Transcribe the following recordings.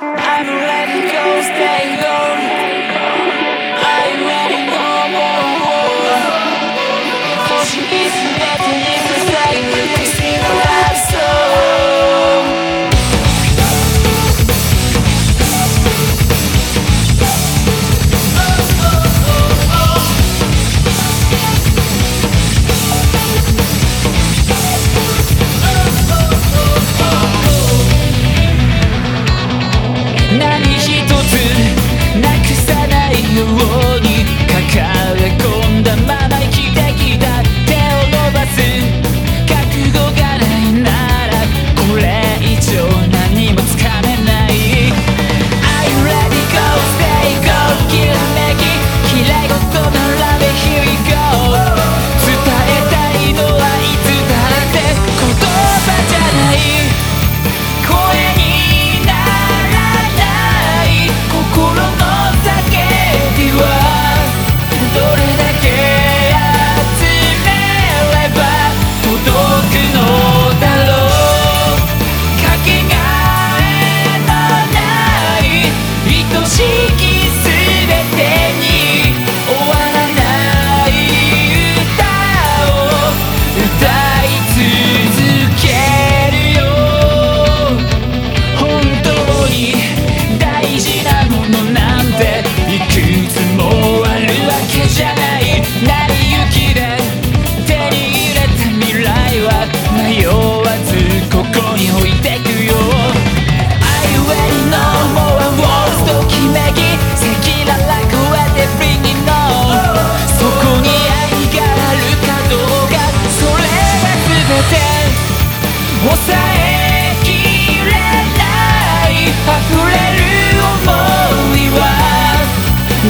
I'm ready.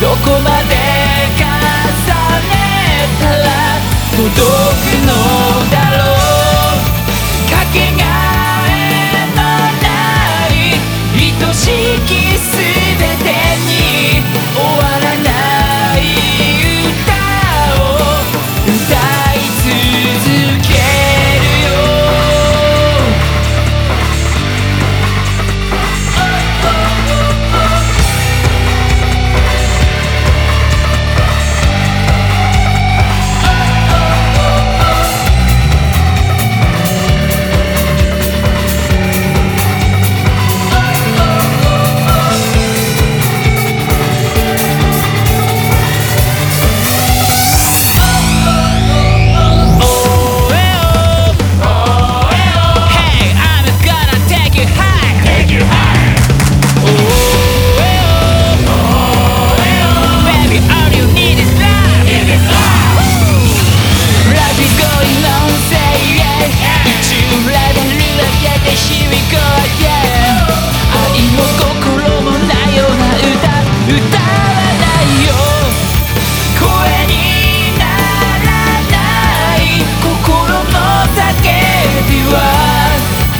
どこまで重ねたら届くの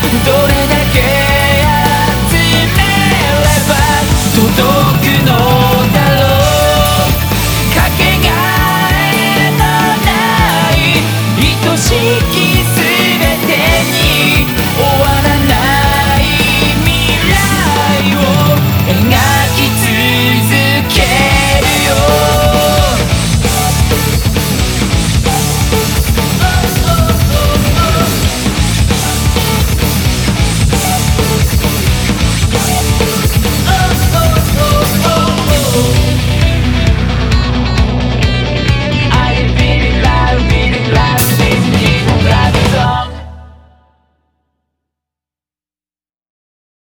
Don't